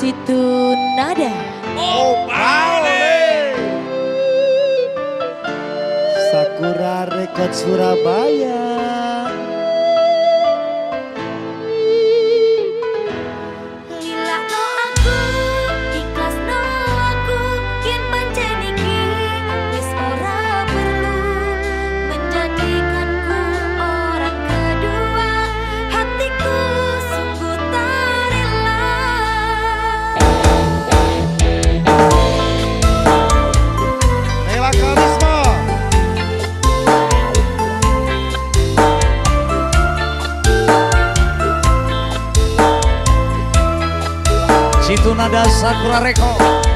Citu Nada. Oh, Bale. Sakura Record Surabaya. Situ nada Sakura Record.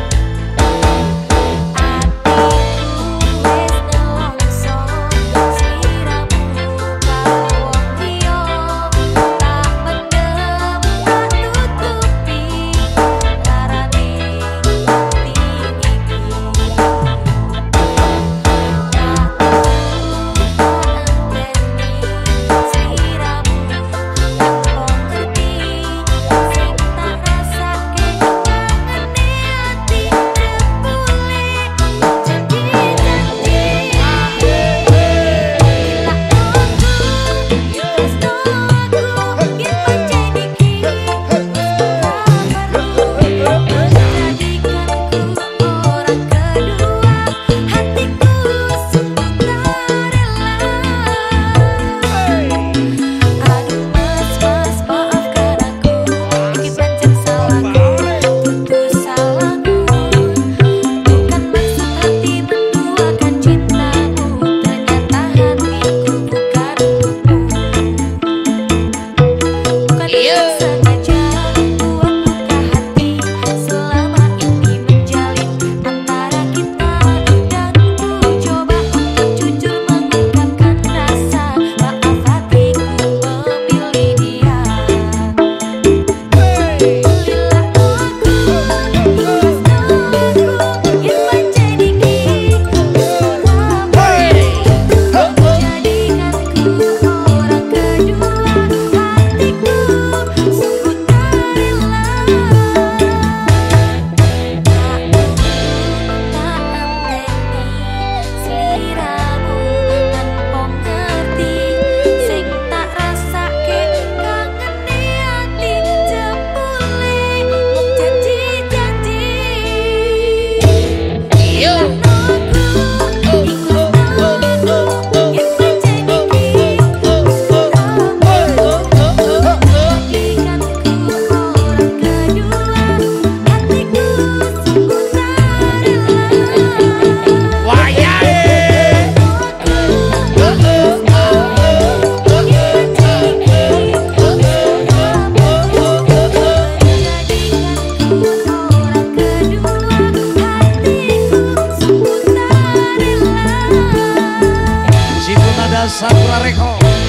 Salud, Arrejo.